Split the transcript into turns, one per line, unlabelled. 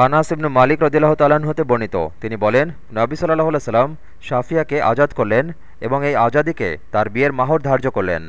আনাস ইবনু মালিক রদিল্লাহ তালান হতে বর্ণিত। তিনি বলেন, নবী সাল্লাহ সাল্লাম শাফিয়াকে আজাদ করলেন এবং এই আজাদিকে তার বিয়ের মাহর ধার্য করলেন।